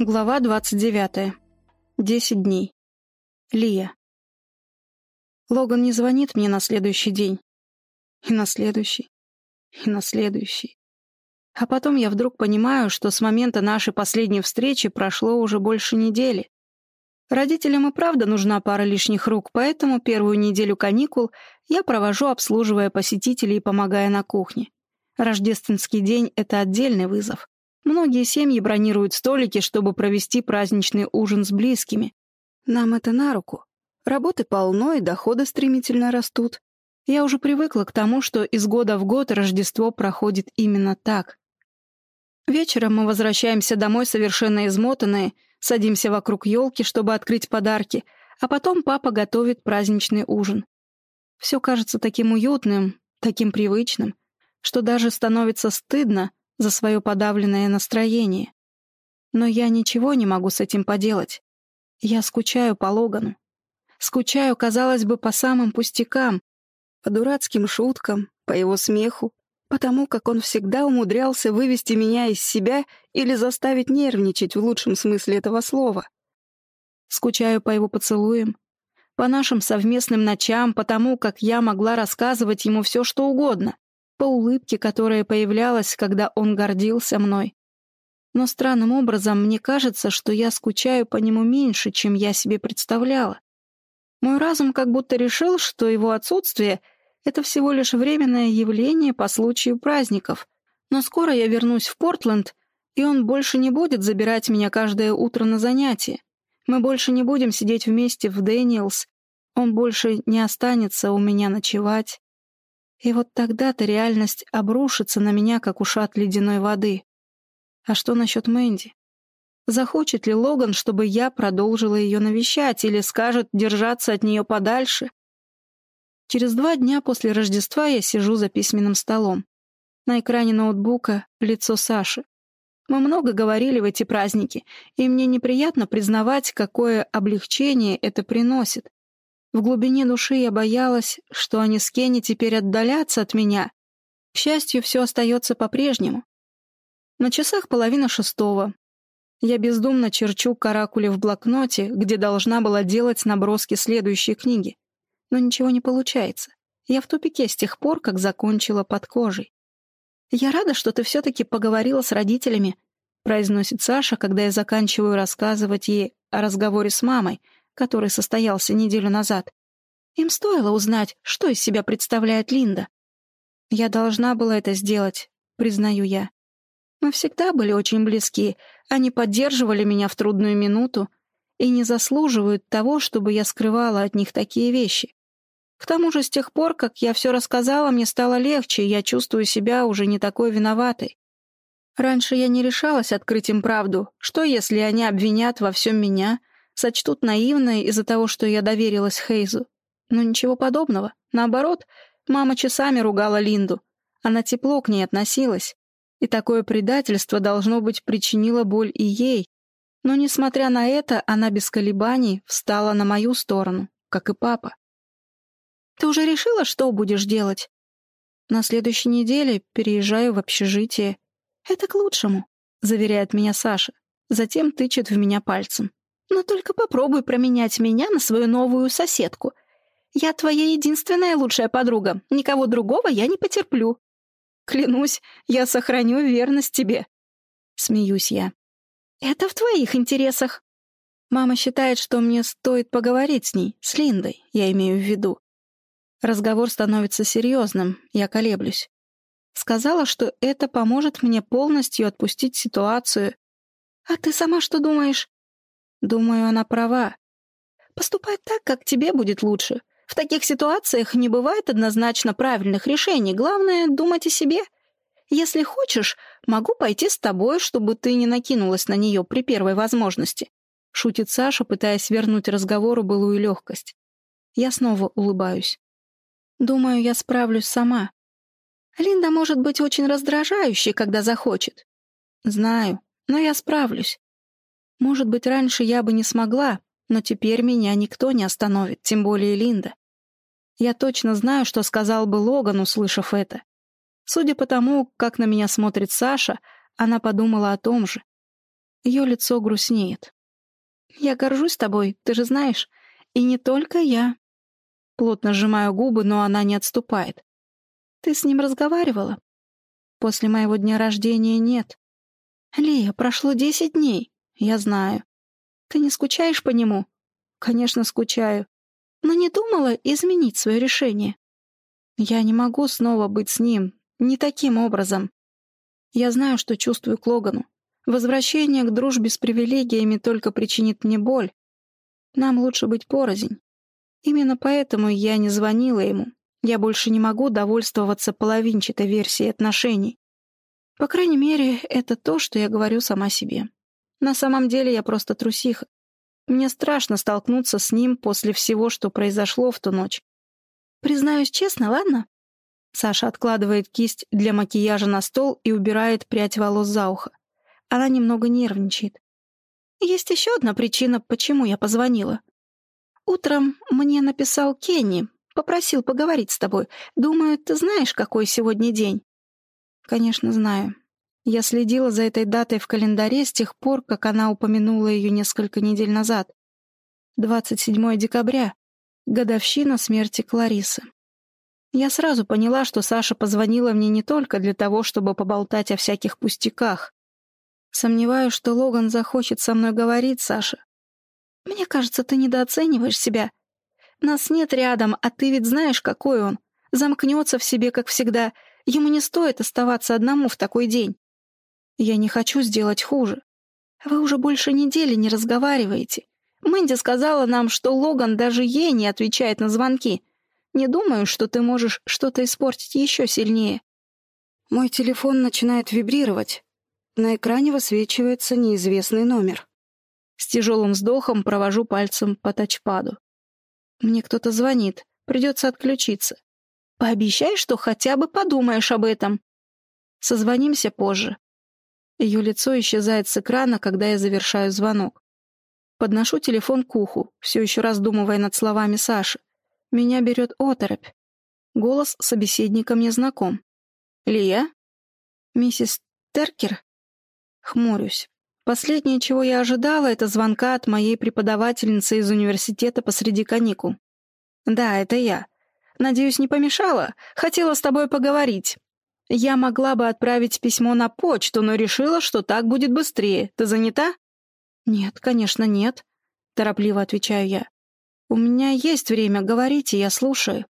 Глава 29. Десять дней. Лия. Логан не звонит мне на следующий день. И на следующий. И на следующий. А потом я вдруг понимаю, что с момента нашей последней встречи прошло уже больше недели. Родителям и правда нужна пара лишних рук, поэтому первую неделю каникул я провожу, обслуживая посетителей и помогая на кухне. Рождественский день — это отдельный вызов. Многие семьи бронируют столики, чтобы провести праздничный ужин с близкими. Нам это на руку. Работы полно, и доходы стремительно растут. Я уже привыкла к тому, что из года в год Рождество проходит именно так. Вечером мы возвращаемся домой совершенно измотанные, садимся вокруг елки, чтобы открыть подарки, а потом папа готовит праздничный ужин. Все кажется таким уютным, таким привычным, что даже становится стыдно, за свое подавленное настроение. Но я ничего не могу с этим поделать. Я скучаю по Логану. Скучаю, казалось бы, по самым пустякам, по дурацким шуткам, по его смеху, потому как он всегда умудрялся вывести меня из себя или заставить нервничать в лучшем смысле этого слова. Скучаю по его поцелуям, по нашим совместным ночам, по тому, как я могла рассказывать ему все, что угодно по улыбке, которая появлялась, когда он гордился мной. Но странным образом мне кажется, что я скучаю по нему меньше, чем я себе представляла. Мой разум как будто решил, что его отсутствие — это всего лишь временное явление по случаю праздников. Но скоро я вернусь в Портленд, и он больше не будет забирать меня каждое утро на занятия. Мы больше не будем сидеть вместе в Дэниелс, он больше не останется у меня ночевать. И вот тогда-то реальность обрушится на меня, как ушат ледяной воды. А что насчет Мэнди? Захочет ли Логан, чтобы я продолжила ее навещать, или скажет держаться от нее подальше? Через два дня после Рождества я сижу за письменным столом. На экране ноутбука лицо Саши. Мы много говорили в эти праздники, и мне неприятно признавать, какое облегчение это приносит. В глубине души я боялась, что они с Кенни теперь отдалятся от меня. К счастью, все остается по-прежнему. На часах половина шестого. Я бездумно черчу каракули в блокноте, где должна была делать наброски следующей книги. Но ничего не получается. Я в тупике с тех пор, как закончила под кожей. «Я рада, что ты все-таки поговорила с родителями», произносит Саша, когда я заканчиваю рассказывать ей о разговоре с мамой — который состоялся неделю назад. Им стоило узнать, что из себя представляет Линда. Я должна была это сделать, признаю я. Мы всегда были очень близки, они поддерживали меня в трудную минуту и не заслуживают того, чтобы я скрывала от них такие вещи. К тому же с тех пор, как я все рассказала, мне стало легче, и я чувствую себя уже не такой виноватой. Раньше я не решалась открыть им правду. Что, если они обвинят во всем меня, сочтут наивной из-за того, что я доверилась Хейзу. Но ничего подобного. Наоборот, мама часами ругала Линду. Она тепло к ней относилась. И такое предательство, должно быть, причинило боль и ей. Но, несмотря на это, она без колебаний встала на мою сторону, как и папа. «Ты уже решила, что будешь делать?» «На следующей неделе переезжаю в общежитие». «Это к лучшему», — заверяет меня Саша. Затем тычет в меня пальцем. Но только попробуй променять меня на свою новую соседку. Я твоя единственная лучшая подруга. Никого другого я не потерплю. Клянусь, я сохраню верность тебе. Смеюсь я. Это в твоих интересах. Мама считает, что мне стоит поговорить с ней, с Линдой, я имею в виду. Разговор становится серьезным, я колеблюсь. Сказала, что это поможет мне полностью отпустить ситуацию. А ты сама что думаешь? Думаю, она права. Поступай так, как тебе будет лучше. В таких ситуациях не бывает однозначно правильных решений. Главное — думать о себе. Если хочешь, могу пойти с тобой, чтобы ты не накинулась на нее при первой возможности. Шутит Саша, пытаясь вернуть разговору былую легкость. Я снова улыбаюсь. Думаю, я справлюсь сама. Линда может быть очень раздражающей, когда захочет. Знаю, но я справлюсь. Может быть, раньше я бы не смогла, но теперь меня никто не остановит, тем более Линда. Я точно знаю, что сказал бы Логан, услышав это. Судя по тому, как на меня смотрит Саша, она подумала о том же. Ее лицо грустнеет. «Я горжусь тобой, ты же знаешь. И не только я». Плотно сжимаю губы, но она не отступает. «Ты с ним разговаривала?» «После моего дня рождения нет». «Лия, прошло десять дней. Я знаю. Ты не скучаешь по нему?» «Конечно, скучаю. Но не думала изменить свое решение?» «Я не могу снова быть с ним. Не таким образом. Я знаю, что чувствую к Логану. Возвращение к дружбе с привилегиями только причинит мне боль. Нам лучше быть порознь. Именно поэтому я не звонила ему. Я больше не могу довольствоваться половинчатой версией отношений. По крайней мере, это то, что я говорю сама себе. На самом деле я просто трусиха. Мне страшно столкнуться с ним после всего, что произошло в ту ночь. Признаюсь честно, ладно? Саша откладывает кисть для макияжа на стол и убирает прядь волос за ухо. Она немного нервничает. Есть еще одна причина, почему я позвонила. Утром мне написал Кенни, попросил поговорить с тобой. Думаю, ты знаешь, какой сегодня день? Конечно, знаю. Я следила за этой датой в календаре с тех пор, как она упомянула ее несколько недель назад. 27 декабря, годовщина смерти Кларисы. Я сразу поняла, что Саша позвонила мне не только для того, чтобы поболтать о всяких пустяках. Сомневаюсь, что Логан захочет со мной говорить, Саша. Мне кажется, ты недооцениваешь себя. Нас нет рядом, а ты ведь знаешь, какой он. Замкнется в себе, как всегда. Ему не стоит оставаться одному в такой день. Я не хочу сделать хуже. Вы уже больше недели не разговариваете. Мэнди сказала нам, что Логан даже ей не отвечает на звонки. Не думаю, что ты можешь что-то испортить еще сильнее. Мой телефон начинает вибрировать. На экране высвечивается неизвестный номер. С тяжелым вздохом провожу пальцем по тачпаду. Мне кто-то звонит, придется отключиться. Пообещай, что хотя бы подумаешь об этом. Созвонимся позже. Ее лицо исчезает с экрана, когда я завершаю звонок. Подношу телефон к уху, все еще раздумывая над словами Саши. Меня берет оторопь. Голос собеседника мне знаком. «Лия?» «Миссис Теркер?» Хмурюсь. Последнее, чего я ожидала, это звонка от моей преподавательницы из университета посреди каникул. «Да, это я. Надеюсь, не помешала? Хотела с тобой поговорить. Я могла бы отправить письмо на почту, но решила, что так будет быстрее. Ты занята?» «Нет, конечно, нет», — торопливо отвечаю я. «У меня есть время, говорите, я слушаю».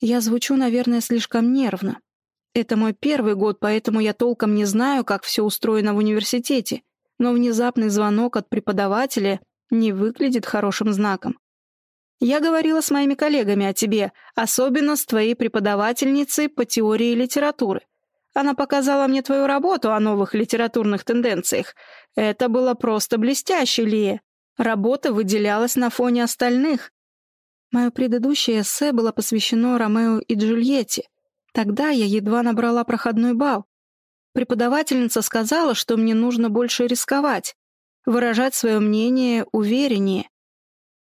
Я звучу, наверное, слишком нервно. Это мой первый год, поэтому я толком не знаю, как все устроено в университете, но внезапный звонок от преподавателя не выглядит хорошим знаком. Я говорила с моими коллегами о тебе, особенно с твоей преподавательницей по теории литературы. Она показала мне твою работу о новых литературных тенденциях. Это было просто блестяще, Лия. Работа выделялась на фоне остальных. Мое предыдущее эссе было посвящено Ромео и Джульетте, Тогда я едва набрала проходной балл. Преподавательница сказала, что мне нужно больше рисковать, выражать свое мнение увереннее.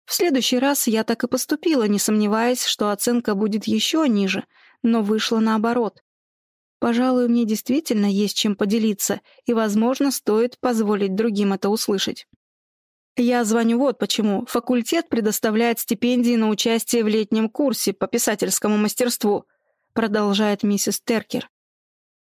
В следующий раз я так и поступила, не сомневаясь, что оценка будет еще ниже, но вышло наоборот. Пожалуй, мне действительно есть чем поделиться, и, возможно, стоит позволить другим это услышать. Я звоню вот почему. Факультет предоставляет стипендии на участие в летнем курсе по писательскому мастерству — продолжает миссис Теркер.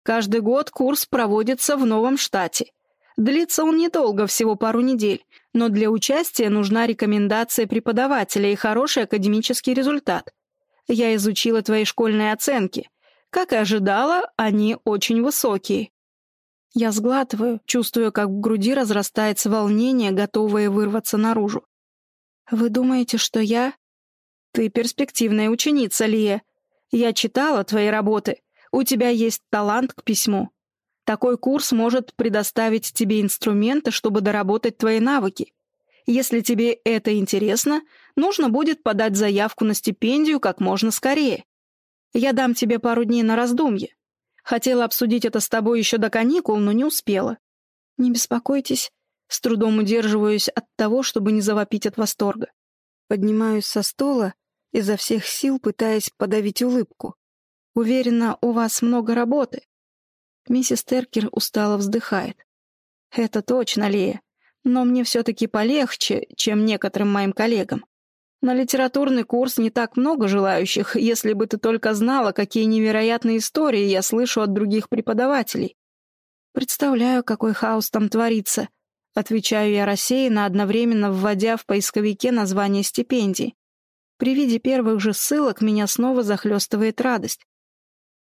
Каждый год курс проводится в новом штате. Длится он недолго, всего пару недель, но для участия нужна рекомендация преподавателя и хороший академический результат. Я изучила твои школьные оценки. Как и ожидала, они очень высокие. Я сглатываю, чувствуя, как в груди разрастается волнение, готовое вырваться наружу. «Вы думаете, что я...» «Ты перспективная ученица, Лия. Я читала твои работы. У тебя есть талант к письму. Такой курс может предоставить тебе инструменты, чтобы доработать твои навыки. Если тебе это интересно, нужно будет подать заявку на стипендию как можно скорее. Я дам тебе пару дней на раздумье. Хотела обсудить это с тобой еще до каникул, но не успела. Не беспокойтесь, с трудом удерживаюсь от того, чтобы не завопить от восторга. Поднимаюсь со стола изо всех сил пытаясь подавить улыбку. «Уверена, у вас много работы». Миссис Теркер устало вздыхает. Это точно, Лея. Но мне все-таки полегче, чем некоторым моим коллегам. На литературный курс не так много желающих, если бы ты только знала, какие невероятные истории я слышу от других преподавателей. Представляю, какой хаос там творится. Отвечаю я рассеянно, одновременно вводя в поисковике название стипендий. При виде первых же ссылок меня снова захлестывает радость.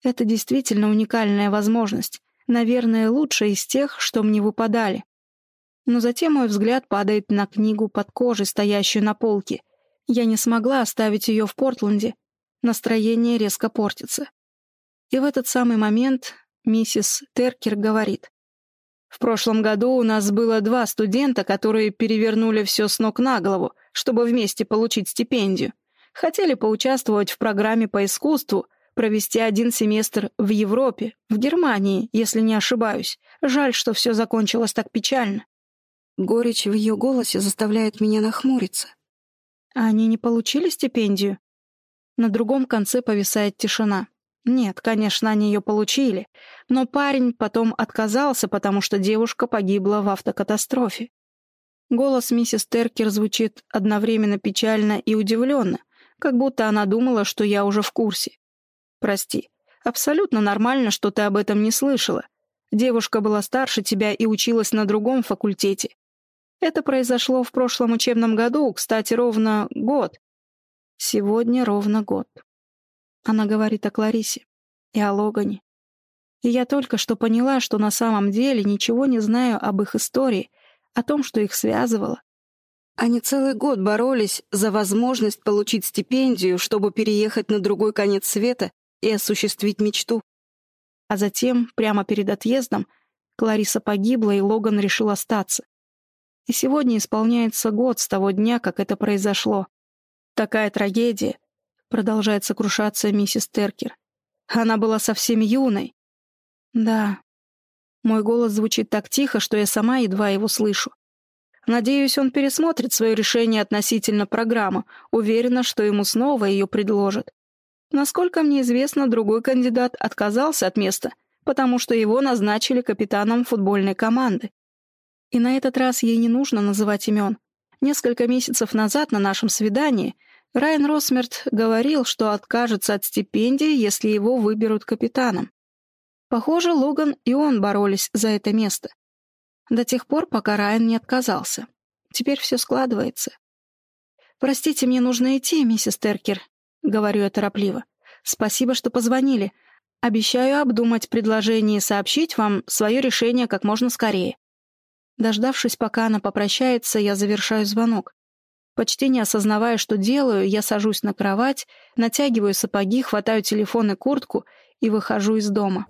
Это действительно уникальная возможность, наверное, лучшая из тех, что мне выпадали. Но затем мой взгляд падает на книгу под кожей, стоящую на полке. Я не смогла оставить ее в Портленде. Настроение резко портится. И в этот самый момент миссис Теркер говорит. В прошлом году у нас было два студента, которые перевернули все с ног на голову, чтобы вместе получить стипендию. Хотели поучаствовать в программе по искусству, провести один семестр в Европе, в Германии, если не ошибаюсь. Жаль, что все закончилось так печально. Горечь в ее голосе заставляет меня нахмуриться. А они не получили стипендию? На другом конце повисает тишина. Нет, конечно, они ее получили, но парень потом отказался, потому что девушка погибла в автокатастрофе. Голос миссис Теркер звучит одновременно печально и удивленно, как будто она думала, что я уже в курсе. Прости. Абсолютно нормально, что ты об этом не слышала. Девушка была старше тебя и училась на другом факультете. Это произошло в прошлом учебном году, кстати, ровно год. Сегодня ровно год. Она говорит о Кларисе и о Логане. И я только что поняла, что на самом деле ничего не знаю об их истории, о том, что их связывало. Они целый год боролись за возможность получить стипендию, чтобы переехать на другой конец света и осуществить мечту. А затем, прямо перед отъездом, Клариса погибла, и Логан решил остаться. И сегодня исполняется год с того дня, как это произошло. Такая трагедия, продолжает сокрушаться миссис Теркер. Она была совсем юной. Да. Мой голос звучит так тихо, что я сама едва его слышу. Надеюсь, он пересмотрит свое решение относительно программы, уверена, что ему снова ее предложат. Насколько мне известно, другой кандидат отказался от места, потому что его назначили капитаном футбольной команды. И на этот раз ей не нужно называть имен. Несколько месяцев назад на нашем свидании Райан Росмерт говорил, что откажется от стипендии, если его выберут капитаном. Похоже, Логан и он боролись за это место. До тех пор, пока Райан не отказался. Теперь все складывается. «Простите, мне нужно идти, миссис Теркер», — говорю я торопливо. «Спасибо, что позвонили. Обещаю обдумать предложение и сообщить вам свое решение как можно скорее». Дождавшись, пока она попрощается, я завершаю звонок. Почти не осознавая, что делаю, я сажусь на кровать, натягиваю сапоги, хватаю телефон и куртку и выхожу из дома.